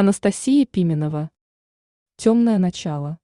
Анастасия Пименова. Темное начало.